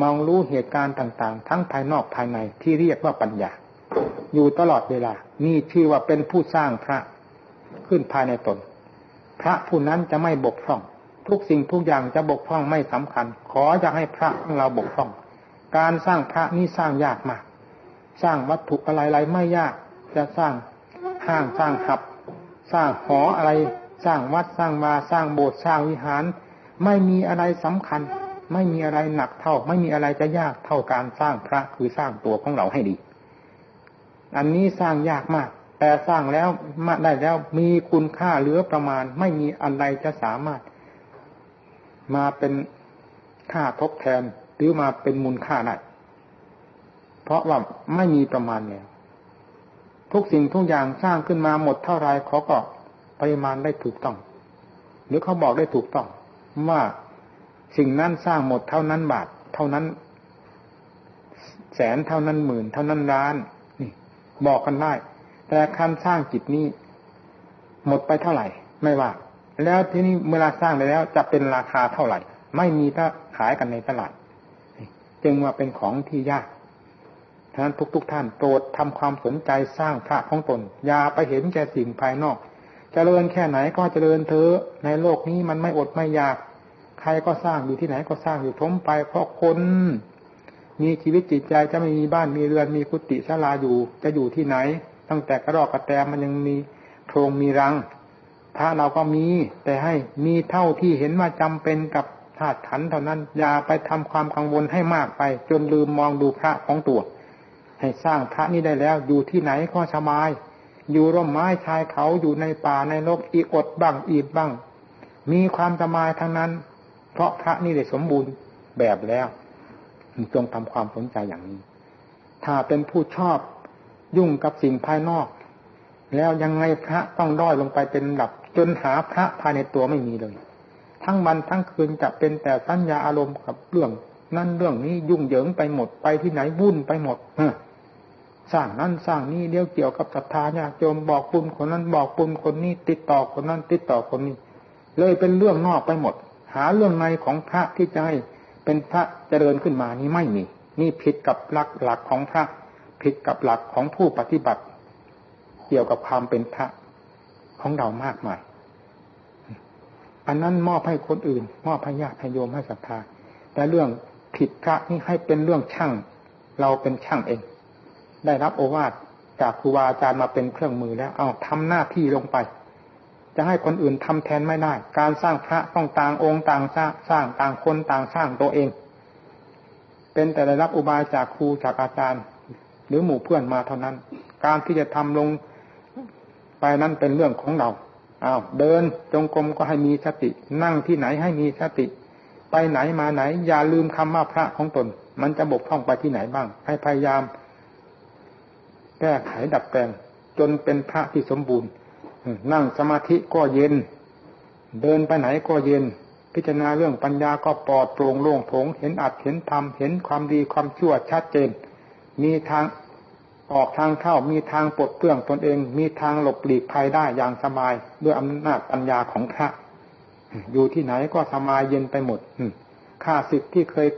มองรู้เหตุการณ์ต่างๆ ทั้งภายนอกภายในที่เรียกว่าปัญญาอยู่ตลอดเวลา นี่ชื่อว่าเป็นผู้สร้างพระขึ้นภายในตน พระผู้นั้นจะไม่บกพร่อง ทุกสิ่งทุกอย่างจะบกพร่องไม่สำคัญ ขอจะให้พระของเราบกพร่อง การสร้างพระนี่สร้างยากมาก สร้างวัตถุอะไรๆไม่ยาก จะสร้างห้างสร้างหับ สร้างหออะไร สร้างวัดสร้างมาสร้างโบสถ์สร้างวิหาร ไม่มีอะไรสำคัญ ไม่มีอะไรหนักเท่า ไม่มีอะไรจะยากเท่าการสร้างพระคือสร้างตัวของเราให้ดี อันนี้สร้างยากมาก แต่สร้างแล้วมาได้แล้วมีคุณค่าเหลือประมาณ ไม่มีอะไรจะสามารถ มาเป็นค่าทดแทนหรือมาเป็นมูลค่าได้เพราะว่าไม่มีประมาณแล้วทุกสิ่งทุกอย่างสร้างขึ้นมาหมดเท่าไรเขาก็ปริมาณได้ถูกต้อง หรือเขาบอกได้ถูกต้อง ว่าสิ่งนั้นสร้างหมดเท่านั้นบาท เท่านั้น แสนเท่านั้นหมื่น เท่านั้นล้าน นี่ บอกกันได้ แต่คันสร้างจิตนี้ หมดไปเท่าไหร่ ไม่ว่า แล้วที่นี้เวลาสร้างไปแล้ว จะเป็นราคาเท่าไหร่ ไม่มีถ้าขายกันในตลาดจึงว่าเป็นของที่ยากฉะนั้นทุก ๆทท่านโปรดทำความสนใจสร้างพระของตน อย่าไปเห็นแก่สิ่งภายนอกจเจริญแค่ไหนก็เจริญเถอะในโลกนี้มันไม่อดไม่อยาก ใครก็สร้างอยู่ที่ไหนก็สร้างอยู่ทมไป เพราะคน มีชีวิตจิตใจจะไม่มีบ้านมีเรือนมีกุฏิศาลาอยู่จะอยู่ที่ไหน ตั้งแต่กระรอกกระแตมันยังมีโพรงมีรังพระเราก็มี แต่ให้มีเท่าที่เห็นว่าจำเป็นกับธาตุขันเท่านั้น อย่าไปทำความกังวลให้มากไป จนลืมมองดูพระของตัว ให้สร้างพระนี้ได้แล้ว อยู่ที่ไหนก็สบาย อยู่ร่มไม้ชายเขาอยู่ในป่าในโลกอีอดบ้างอีบบ้าง มีความสบายทั้งนั้น เพราะพระนี่ได้สมบูรณ์แบบแล้วจงทำความสนใจอย่างนี้ ถ้าเป็นผู้ชอบ ยุ่งกับสิ่งภายนอก แล้วยังไงพระต้องด้อยลงไปเป็นระดับ จนหาพระภายในตัวไม่มีเลย ทั้งวันทั้งคืนจะเป็นแต่สัญญาอารมณ์กับเรื่อง นั่นเรื่องนี้ยุ่งเหยิงไปหมดไปที่ไหนวุ่นไปหมดเสร้างนั้นสร้างนี้เดี๋ยวเกี่ยวกับศรัทธาญาติโยมบอกปุณคนนั้นบอกปุณคนนี้ ติดต่อคนนั้น ติดต่อคนนี้ เลยเป็นเรื่องนอกไปหมด หาเรื่องในของพระที่จะให้เป็นพระเจริญขึ้นมานี้ไม่มี นี่ผิดกับหลักหลักของพระ ผิดกับหลักของผู้ปฏิบัติ เกี่ยวกับความเป็นพระของเรามากมาย อันนั้นมอบให้คนอื่น มอบให้ญาติให้โยมให้ศรัทธาแต่เรื่องผิดพระนี่ให้เป็นเรื่องช่าง เราเป็นช่างเอง ได้รับโอวาทจากครูบาอาจารย์มาเป็นเครื่องมือแล้ว เอาทำหน้าที่ลงไป จะให้คนอื่นทำแทนไม่ได้ การสร้างพระต้องต่างองค์ต่างสร้างสร้างต่างคนต่างสร้างตัวเอง เป็นแต่ได้รับอุบายจากครูจากอาจารย์ รือหมู่เพื่อนมาเท่านั้น การที่จะทำลงไปนั้นเป็นเรื่องของเราอ้าวเดินจงกรมก็ให้มีสติ นั่งที่ไหนให้มีสติ ไปไหนมาไหน อย่าลืมคำว่าพระของตน มันจะบกพร่องไปที่ไหนบ้าง ให้พยายาม แก้ไขดัดแปลง จนเป็นพระที่สมบูรณ์ นั่งสมาธิก็เย็น เดินไปไหนก็เย็น พิจารณาเรื่องปัญญาก็ปลอดโปร่งโล่งโถงเห็นอัดเห็นธรรมเห็นความดีความชั่วชัดเจน มีทาง ออกทางเข้ามีทางปลดเปลื้องตนเอง มีทางหลบหลีกภัยได้อย่างสบาย ด้วยอำนาจปัญญาของพระ อยู่ที่ไหนก็สบายเย็นไปหมดข้าศึกที่เคย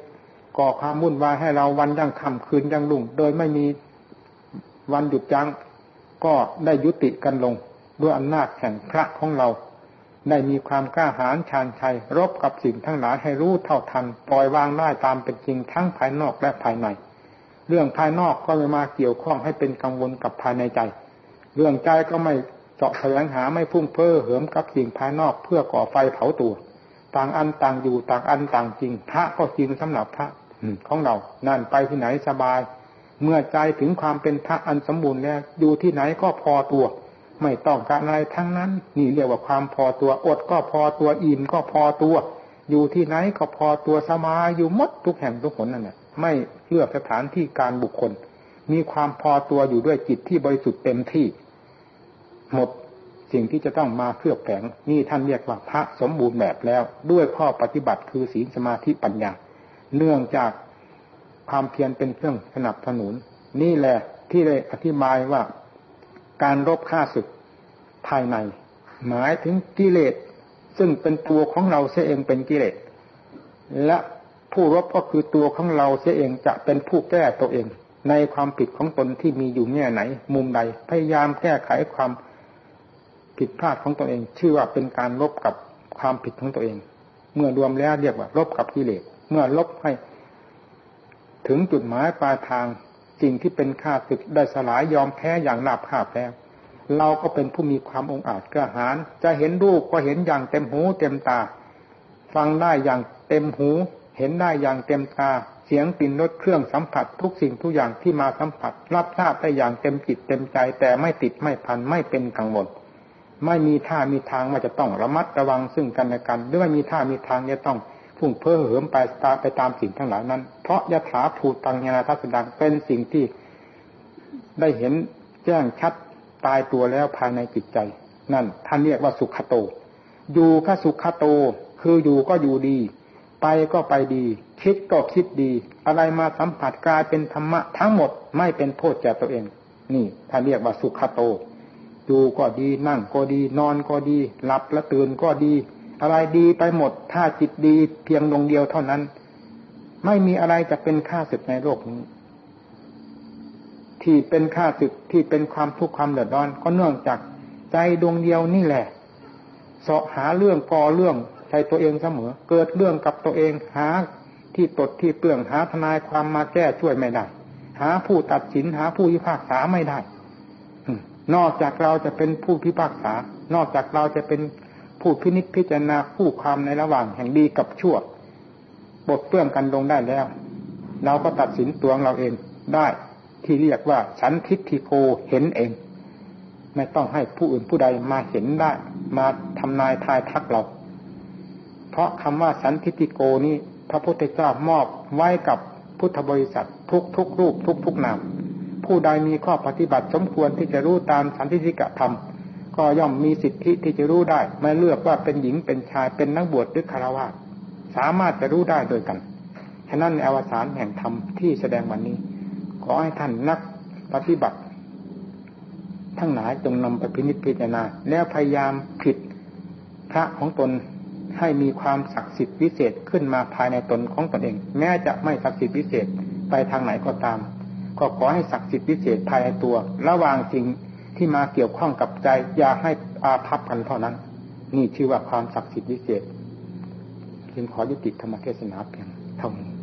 ก่อความวุ่นวายให้เราวันยังค่ำคืนยังลุ่ง โดยไม่มีวันหยุดยั้งก็ได้ยุติกันลง ด้วยอำนาจแห่งพระของเรา ได้มีความกล้าหาญชาญชัย รบกับสิ่งทั้งหลายให้รู้เท่าทัน ปล่อยวางได้ตามเป็นจริงทั้งภายนอกและภายใน เรื่องภายนอกก็ไม่มาเกี่ยวข้องให้เป็นกังวลกับภายในใจ เรื่องใจก็ไม่เจาะแสวงหาไม่พุ่งเพ้อเหิมกับสิ่งภายนอกเพื่อก่อไฟเผาตัว ต่างอันต่างอยู่ต่างอันต่างจริง พระก็จริงสำหรับพระของเรา นั่นไปที่ไหนสบาย เมื่อใจถึงความเป็นพระอันสมบูรณ์แล้วอยู่ที่ไหนก็พอตัว ไม่ต้องการอะไรทั้งนั้น นี่เรียกว่าความพอตัว อดก็พอตัวอิ่มก็พอตัว อยู่ที่ไหนก็พอตัวสมาอยู่มดทุกแห่งทุกคนนั่นแหละ ไม่เลือกสถานที่การบุคคล มีความพอตัวอยู่ด้วยจิตที่บริสุทธิ์เต็มที่ หมดสิ่งที่จะต้องมาเคลือบแฝงนี่ท่านเรียกว่าพระสมบูรณ์แบบแล้ว ด้วยข้อปฏิบัติคือศีลสมาธิปัญญา เนื่องจากความเพียรเป็นเครื่องสนับสนุน นี่แหละที่ได้อธิบายว่าการรบฆ่าศึกภายใน หมายถึงกิเลสซึ่งเป็นตัวของเราเสียเองเป็นกิเลสและ ผู้รบก็คือตัวของเราเสียเองจะเป็นผู้แก้ตัวเอง ในความผิดของตนที่มีอยู่แง่ไหน มุมใดพยายามแก้ไขความผิดพลาดของตัวเอง ชื่อว่าเป็นการลบกับความผิดของตัวเอง เมื่อรวมแล้วเรียกว่าลบกับกิเลสเมื่อลบให้ ถึงจุดหมายปลายทางสิ่งที่เป็นข้าศึกได้สลายยอมแพ้อย่างหนาบคาบแล้วเราก็เป็นผู้มีความองอาจกระหาร จะเห็นรูปก็เห็นอย่างเต็มหูเต็มตา ฟังได้อย่างเต็มหู เห็นได้อย่างเต็มตาเสียงกลิ่นรสเครื่องสัมผัสทุกสิ่งทุกอย่างที่มาสัมผัส รับทราบได้อย่างเต็มจิตเต็มใจ แต่ไม่ติดไม่พันไม่เป็นกังวลไม่มีท่ามีทางว่าจะต้องระมัดระวังซึ่งกันและกันหรือไม่มีท่ามีทางจะต้องพุ่งเพ้อเหิมไปตาไปตามสิ่งทั้งหลายนั้น เพราะยถาภูตังยานาทัศดังเป็นสิ่งที่ได้เห็นแจ้งชัดตายตัวแล้วภายในจิตใจ นั่นท่านเรียกว่าสุขโต อยู่ก็สุขโต คืออยู่ก็อยู่ดี ไปก็ไปดี คิดก็คิดดี อะไรมาสัมผัสกลายเป็นธรรมะทั้งหมดไม่เป็นโทษแก่ตัวเอง นี่ท่านเรียกว่าสุขโตอยู่ก็ดีนั่งก็ดี นอนก็ดี หลับและตื่นก็ดี อะไรดีไปหมด ถ้าจิตดีเพียงดวงเดียวเท่านั้น ไม่มีอะไรจะเป็นค่าศึกในโลกนี้ ที่เป็นค่าศึกที่เป็นความทุกข์ความเดือดร้อน ก็เนื่องจากใจดวงเดียวนี่แหละเสาะหาเรื่องก่อเรื่อง ใส่ตัวเองเสมอ เกิดเรื่องกับตัวเองหาที่ตดที่เปลืองหาทนายความมาแก้ช่วยไม่ได้ หาผู้ตัดสินหาผู้พิพากษาไม่ได้นอกจากเราจะเป็นผู้พิพากษา นอกจากเราจะเป็นผู้พินิจพิจารณาผู้ความในระหว่างแห่งดีกับชั่วบทเปื้องกันลงได้แล้ว เราก็ตัดสินตัวเราเองได้ที่เรียกว่าสันทิฏฐิโกเห็นเอง ไม่ต้องให้ผู้อื่นผู้ใดมาเห็นได้ มาทำนายทายทักเรา เพราะคำว่าสันทิฏฐิโกนี้พระพุทธเจ้ามอบไว้กับพุทธบริษัททุกทุกรูปทุกทุกนามผู้ใดมีข้อปฏิบัติสมควรที่จะรู้ตามสันติสิกธรรม ก็ย่อมมีสิทธิที่จะรู้ได้ ไม่เลือกว่าเป็นหญิงเป็นชายเป็นนักบวชหรือคารวะสามารถจะรู้ได้โดยกันฉะนั้นในอวสานแห่งธรรมที่แสดงวันนี้ ขอให้ท่านนักปฏิบัติ ทั้งหลายจงนำไปพินิจพิจารณาแล้วพยายามผิดพระของตน ให้มีความศักดิ์สิทธิ์วิเศษขึ้นมาภายในตนของตนเอง แม้จะไม่ศักดิ์สิทธิ์วิเศษไปทางไหนก็ตาม ก็ขอให้ศักดิ์สิทธิ์พิเศษภายในตัว ระหว่างสิ่งที่มาเกี่ยวข้องกับใจอย่าให้อาภัพกันเท่านั้น นี่ชื่อว่าความศักดิ์สิทธิ์พิเศษจึงขอยุติธรรมเทศนาเพียงเท่านี้